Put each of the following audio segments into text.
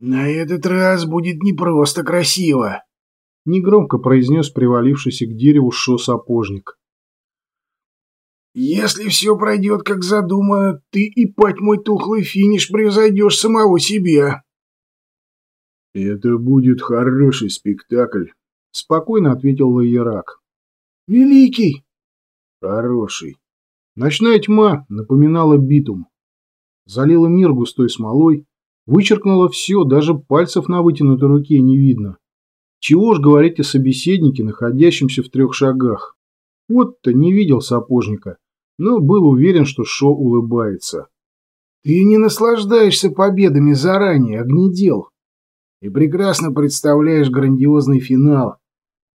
На этот раз будет не просто красиво, негромко произнес привалившийся к дереву шо-сапожник. Если все пройдет как задумано, ты и пать мой тухлый финиш превзойдешь самого себя. Это будет хороший спектакль, спокойно ответил Лаерак. Великий. Хороший. Ночная тьма напоминала битум. Залила мир густой смолой, вычеркнула все, даже пальцев на вытянутой руке не видно. Чего ж говорить о собеседнике, находящемся в трех шагах. Вот-то не видел сапожника, но был уверен, что Шо улыбается. «Ты не наслаждаешься победами заранее, огнедел, и прекрасно представляешь грандиозный финал,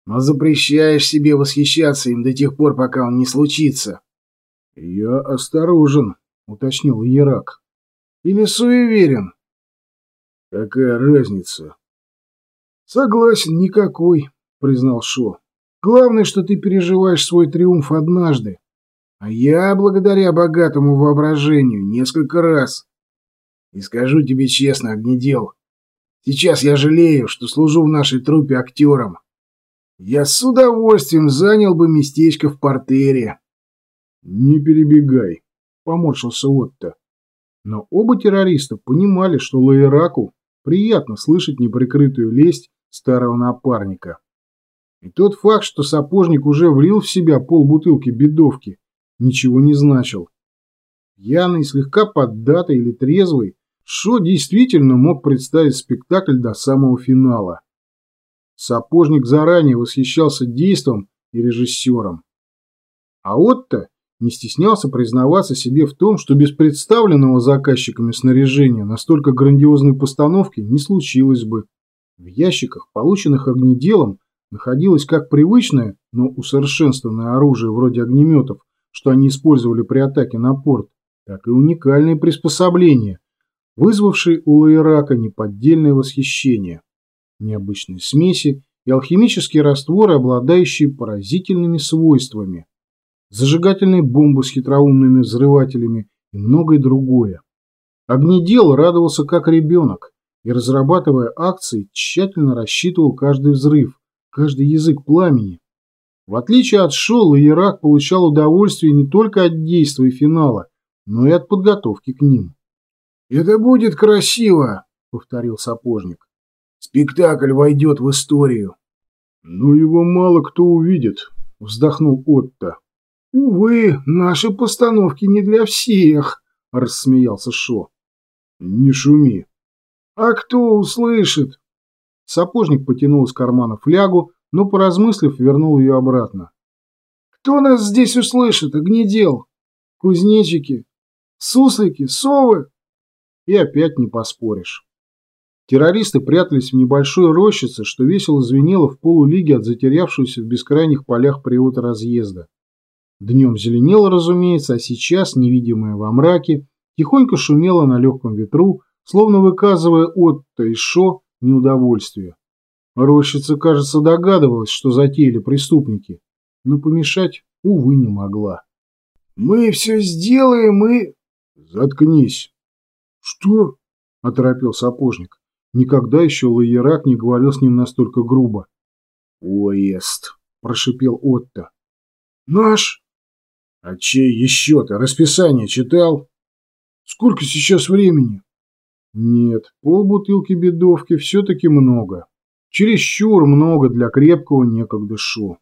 но запрещаешь себе восхищаться им до тех пор, пока он не случится». «Я осторожен», — уточнил Ярак. «Или суеверен?» «Какая разница?» «Согласен, никакой», — признал Шо. «Главное, что ты переживаешь свой триумф однажды, а я, благодаря богатому воображению, несколько раз. И скажу тебе честно, огнедел, сейчас я жалею, что служу в нашей труппе актером. Я с удовольствием занял бы местечко в портере». «Не перебегай», — поморщился Отто. Но оба террориста понимали, что Лаираку приятно слышать неприкрытую лесть старого напарника. И тот факт, что сапожник уже влил в себя полбутылки бедовки, ничего не значил. Пьяный, слегка поддатый или трезвый, Шо действительно мог представить спектакль до самого финала. Сапожник заранее восхищался действом и режиссером. А Отто не стеснялся признаваться себе в том, что без представленного заказчиками снаряжения настолько грандиозной постановки не случилось бы. В ящиках, полученных огнеделом, находилось как привычное, но усовершенствованное оружие вроде огнеметов, что они использовали при атаке на порт, так и уникальные приспособления, вызвавшие у Лаирака неподдельное восхищение. Необычные смеси и алхимические растворы, обладающие поразительными свойствами. Зажигательные бомбы с хитроумными взрывателями и многое другое. Огнедел радовался как ребенок, и, разрабатывая акции, тщательно рассчитывал каждый взрыв, каждый язык пламени. В отличие от Шола, Ирак получал удовольствие не только от действий финала, но и от подготовки к ним. «Это будет красиво», — повторил сапожник. «Спектакль войдет в историю». «Ну, его мало кто увидит», — вздохнул Отто. «Увы, наши постановки не для всех», — рассмеялся Шо. «Не шуми», «А кто услышит?» Сапожник потянул из кармана флягу, но, поразмыслив, вернул ее обратно. «Кто нас здесь услышит, огнедел? Кузнечики? Суслики? Совы?» И опять не поспоришь. Террористы прятались в небольшой рощице, что весело звенело в полулиге от затерявшегося в бескрайних полях приота разъезда. Днем зеленело, разумеется, а сейчас, невидимое во мраке, тихонько шумело на легком ветру, словно выказывая Отто и Шо неудовольствие. Рощица, кажется, догадывалась, что затеяли преступники, но помешать, увы, не могла. «Мы все сделаем и...» «Заткнись!» «Что?» – оторопил сапожник. Никогда еще Лаерак не говорил с ним настолько грубо. «Уэст!» – прошипел Отто. «Наш?» «А чей еще-то? Расписание читал?» «Сколько сейчас времени?» Нет, полбутылки бедовки все-таки много. Чересчур много для крепкого некогда шо.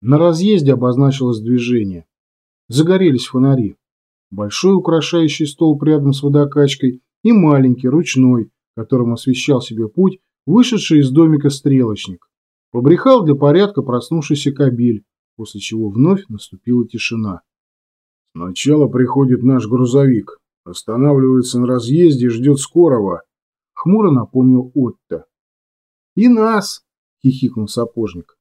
На разъезде обозначилось движение. Загорелись фонари. Большой украшающий столб рядом с водокачкой и маленький, ручной, которым освещал себе путь вышедший из домика стрелочник. Побрехал для порядка проснувшийся кабель, после чего вновь наступила тишина. «Сначала приходит наш грузовик», Останавливается на разъезде и ждет скорого. Хмуро напомнил Отто. И нас, хихикнул сапожник.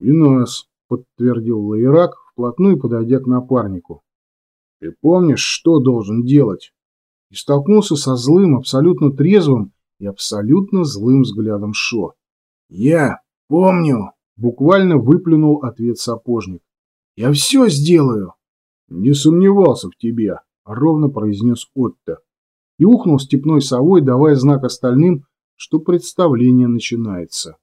И нас, подтвердил Лаирак, вплотную подойдя к напарнику. Ты помнишь, что должен делать? И столкнулся со злым, абсолютно трезвым и абсолютно злым взглядом Шо. Я помню, буквально выплюнул ответ сапожник. Я все сделаю. Не сомневался в тебе. — ровно произнес Отто. И ухнул степной совой, давая знак остальным что представление начинается.